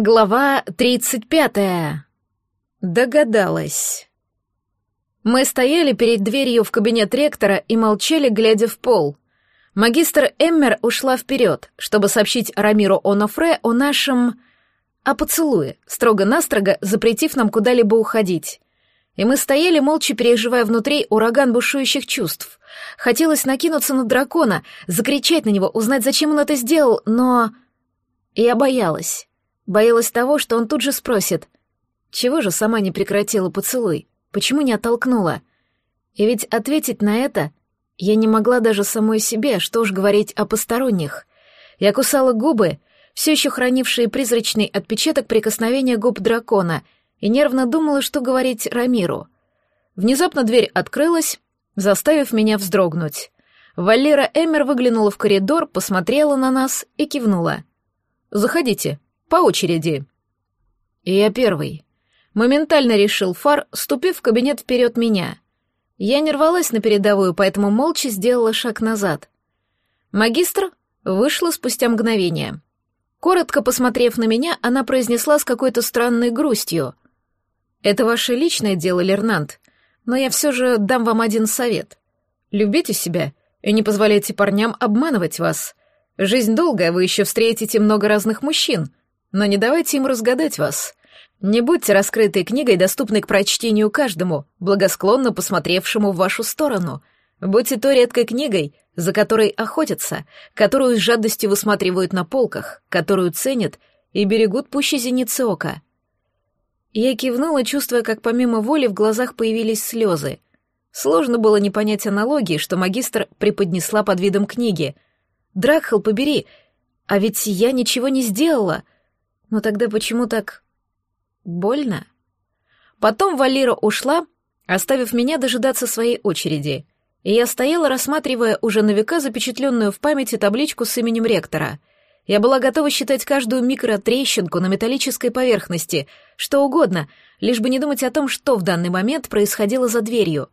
Глава тридцать пятая. Догадалась. Мы стояли перед дверью в кабинет ректора и молчали, глядя в пол. Магистр Эммер ушла вперед, чтобы сообщить Рамиру Онофре о нашем... о поцелуе, строго-настрого запретив нам куда-либо уходить. И мы стояли, молча переживая внутри ураган бушующих чувств. Хотелось накинуться на дракона, закричать на него, узнать, зачем он это сделал, но... Я боялась. Боялась того, что он тут же спросит, чего же сама не прекратила поцелуй, почему не оттолкнула. И ведь ответить на это я не могла даже самой себе, что уж говорить о посторонних. Я кусала губы, все еще хранившие призрачный отпечаток прикосновения губ дракона, и нервно думала, что говорить Рамиру. Внезапно дверь открылась, заставив меня вздрогнуть. Валера Эмер выглянула в коридор, посмотрела на нас и кивнула. «Заходите», по очереди. И я первый. Моментально решил Фар, ступив в кабинет вперед меня. Я не рвалась на передовую, поэтому молча сделала шаг назад. Магистр вышла спустя мгновение. Коротко посмотрев на меня, она произнесла с какой-то странной грустью. «Это ваше личное дело, Лернант, но я все же дам вам один совет. Любите себя и не позволяйте парням обманывать вас. Жизнь долгая, вы еще встретите много разных мужчин, но не давайте им разгадать вас. Не будьте раскрытой книгой, доступной к прочтению каждому, благосклонно посмотревшему в вашу сторону. Будьте той редкой книгой, за которой охотятся, которую с жадностью высматривают на полках, которую ценят и берегут пуще зеницы ока. Я кивнула, чувствуя, как помимо воли в глазах появились слезы. Сложно было не понять аналогии, что магистр преподнесла под видом книги. «Дракхал, побери! А ведь я ничего не сделала!» Но тогда почему так... больно? Потом Валера ушла, оставив меня дожидаться своей очереди, и я стояла, рассматривая уже на века запечатленную в памяти табличку с именем ректора. Я была готова считать каждую микротрещинку на металлической поверхности, что угодно, лишь бы не думать о том, что в данный момент происходило за дверью.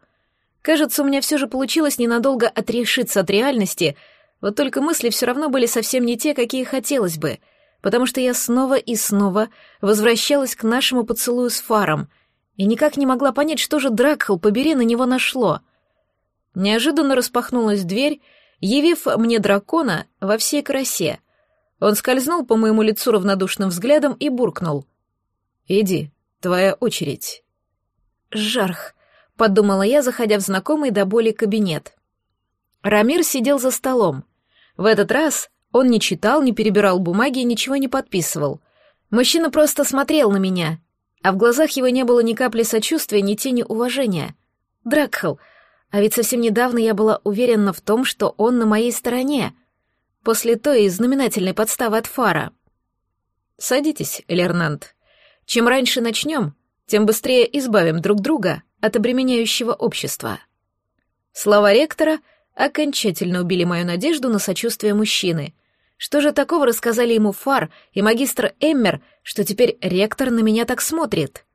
Кажется, у меня все же получилось ненадолго отрешиться от реальности, вот только мысли все равно были совсем не те, какие хотелось бы — потому что я снова и снова возвращалась к нашему поцелую с Фаром и никак не могла понять, что же Дракхал, побери, на него нашло. Неожиданно распахнулась дверь, явив мне дракона во всей красе. Он скользнул по моему лицу равнодушным взглядом и буркнул. «Иди, твоя очередь». «Жарх», — подумала я, заходя в знакомый до боли кабинет. Рамир сидел за столом. В этот раз он не читал, не перебирал бумаги и ничего не подписывал. Мужчина просто смотрел на меня, а в глазах его не было ни капли сочувствия, ни тени уважения. Дракхал, а ведь совсем недавно я была уверена в том, что он на моей стороне, после той знаменательной подставы от Фара. «Садитесь, Лернант. Чем раньше начнем, тем быстрее избавим друг друга от обременяющего общества». Слова ректора окончательно убили мою надежду на сочувствие мужчины — что же такого рассказали ему Фар и магистр Эммер, что теперь ректор на меня так смотрит?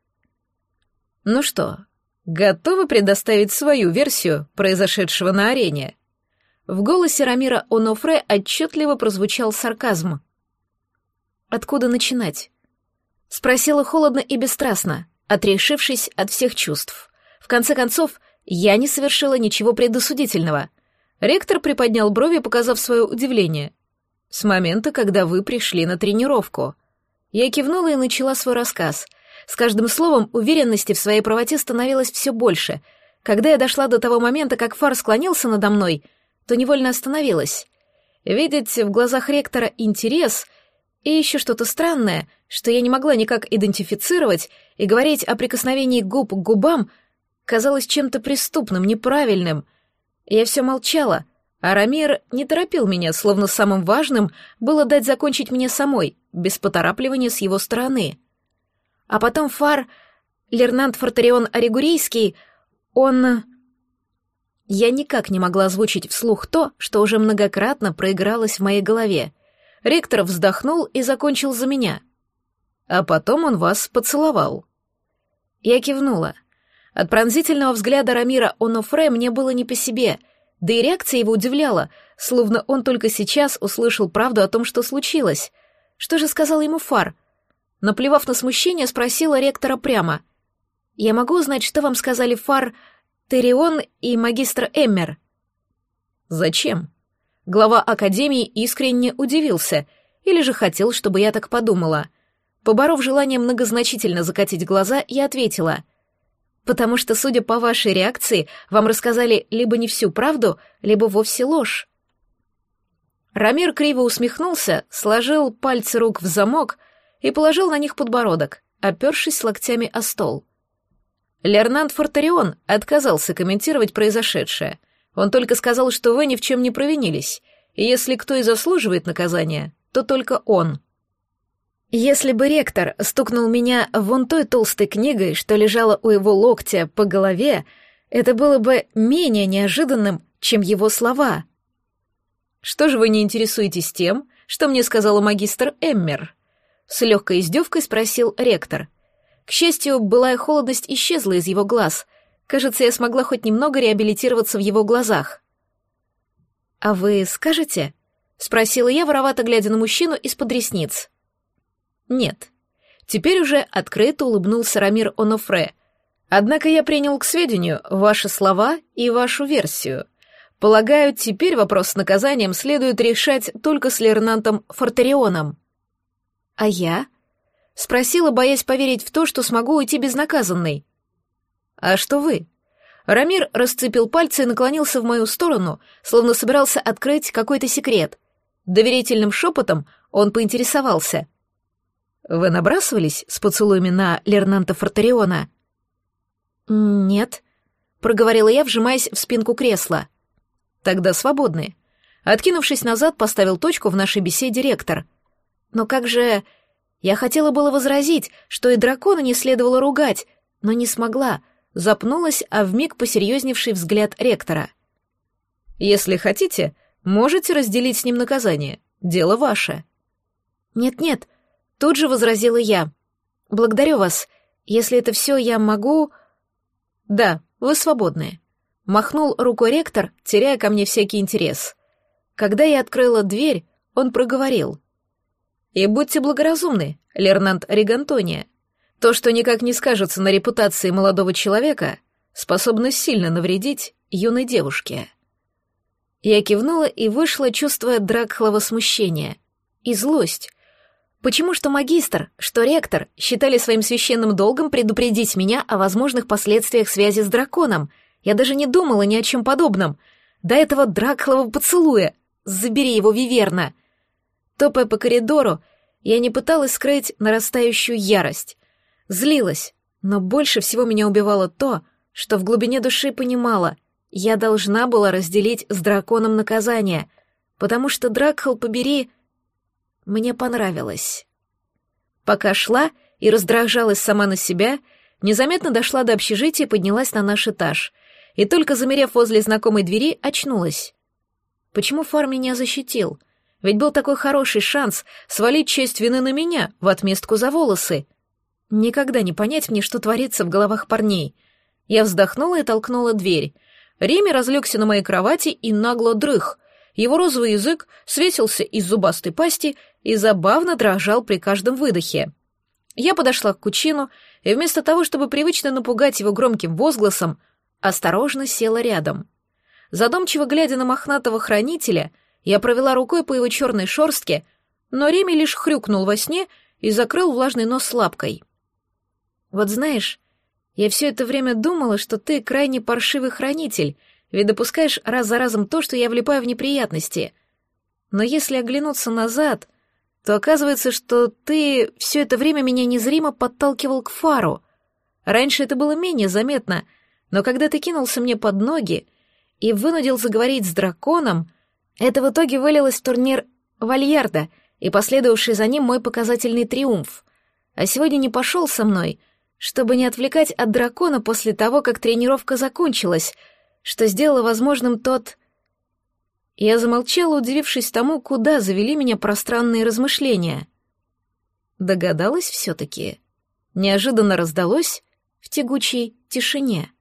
Ну что, готовы предоставить свою версию произошедшего на арене? В голосе Рамира Онофре отчетливо прозвучал сарказм. Откуда начинать? Спросила холодно и бесстрастно, отрешившись от всех чувств. В конце концов, я не совершила ничего предосудительного. Ректор приподнял брови, показав свое удивление. С момента, когда вы пришли на тренировку. Я кивнула и начала свой рассказ. С каждым словом уверенности в своей правоте становилось все больше. Когда я дошла до того момента, как Фар склонился надо мной, то невольно остановилась. Видеть в глазах ректора интерес и еще что-то странное, что я не могла никак идентифицировать, и говорить о прикосновении губ к губам казалось чем-то преступным, неправильным. Я все молчала, Арамир не торопил меня, словно самым важным было дать закончить мне самой, без поторапливания с его стороны. А потом Фар, Лернант Фортарион Оригурийский, он... Я никак не могла озвучить вслух то, что уже многократно проигралось в моей голове. Ректор вздохнул и закончил за меня. А потом он вас поцеловал. Я кивнула. От пронзительного взгляда Рамира Онофре мне было не по себе — да и реакция его удивляла, словно он только сейчас услышал правду о том, что случилось. Что же сказал ему Фар? Наплевав на смущение, спросила ректора прямо. «Я могу узнать, что вам сказали Фар, Терион и магистр Эммер?» «Зачем?» Глава Академии искренне удивился, или же хотел, чтобы я так подумала. Поборов желание многозначительно закатить глаза, я ответила. «Потому что, судя по вашей реакции, вам рассказали либо не всю правду, либо вовсе ложь». Рамир криво усмехнулся, сложил пальцы рук в замок и положил на них подбородок, опершись локтями о стол. Лернант Фортарион отказался комментировать произошедшее. Он только сказал, что вы ни в чем не провинились, и если кто и заслуживает наказания, то только он. Если бы ректор стукнул меня вон той толстой книгой, что лежала у его локтя по голове, это было бы менее неожиданным, чем его слова. «Что же вы не интересуетесь тем, что мне сказала магистр Эммер?» С легкой издевкой спросил ректор. К счастью, былая холодность исчезла из его глаз. Кажется, я смогла хоть немного реабилитироваться в его глазах. «А вы скажете?» — спросила я, воровато глядя на мужчину из-под ресниц. «Нет». Теперь уже открыто улыбнулся Рамир Онофре. «Однако я принял к сведению ваши слова и вашу версию. Полагаю, теперь вопрос с наказанием следует решать только с Лернантом Фортерионом. А я? Спросила, боясь поверить в то, что смогу уйти безнаказанной. А что вы? Рамир расцепил пальцы и наклонился в мою сторону, словно собирался открыть какой-то секрет. Доверительным шепотом он поинтересовался. «Вы набрасывались с поцелуями на Лернанта Фортериона?» «Нет», — проговорила я, вжимаясь в спинку кресла. Тогда свободны. Откинувшись назад, поставил точку в нашей беседе ректор. Но как же... Я хотела было возразить, что и дракона не следовало ругать, но не смогла, запнулась, а вмиг посерьезневший взгляд ректора. «Если хотите, можете разделить с ним наказание. Дело ваше». «Нет-нет», — тут же возразила я. «Благодарю вас. Если это все, я могу...» «Да, вы свободны. Махнул рукой ректор, теряя ко мне всякий интерес. Когда я открыла дверь, он проговорил. «И будьте благоразумны, Лернант Ригантония. То, что никак не скажется на репутации молодого человека, способно сильно навредить юной девушке». Я кивнула и вышла, чувствуя дракхлого смущения и злость. Почему что магистр, что ректор считали своим священным долгом предупредить меня о возможных последствиях связи с драконом — я даже не думала ни о чем подобном. До этого дракхлого поцелуя. Забери его, Виверна. Топая по коридору, я не пыталась скрыть нарастающую ярость. Злилась, но больше всего меня убивало то, что в глубине души понимала, я должна была разделить с драконом наказание, потому что Дракхал, побери, мне понравилось. Пока шла и раздражалась сама на себя, незаметно дошла до общежития и поднялась на наш этаж и только замерев возле знакомой двери, очнулась. Почему Фар меня защитил? Ведь был такой хороший шанс свалить честь вины на меня в отместку за волосы. Никогда не понять мне, что творится в головах парней. Я вздохнула и толкнула дверь. Реми разлегся на моей кровати и нагло дрых. Его розовый язык свесился из зубастой пасти и забавно дрожал при каждом выдохе. Я подошла к кучину и вместо того, чтобы привычно напугать его громким возгласом, осторожно села рядом. Задумчиво глядя на мохнатого хранителя, я провела рукой по его черной шорстке, но Реми лишь хрюкнул во сне и закрыл влажный нос лапкой. «Вот знаешь, я все это время думала, что ты крайне паршивый хранитель, ведь допускаешь раз за разом то, что я влипаю в неприятности. Но если оглянуться назад, то оказывается, что ты все это время меня незримо подталкивал к фару. Раньше это было менее заметно — но когда ты кинулся мне под ноги и вынудил заговорить с драконом, это в итоге вылилось в турнир Вальярда и последовавший за ним мой показательный триумф. А сегодня не пошел со мной, чтобы не отвлекать от дракона после того, как тренировка закончилась, что сделало возможным тот... Я замолчала, удивившись тому, куда завели меня пространные размышления. Догадалась все-таки. Неожиданно раздалось в тягучей тишине.